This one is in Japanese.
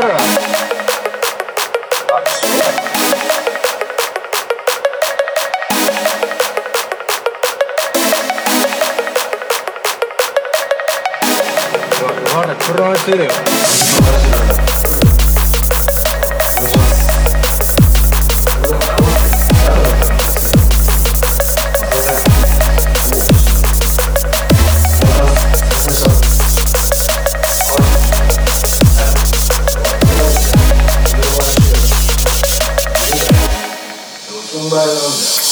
から。わら食らわれてるよ um barão.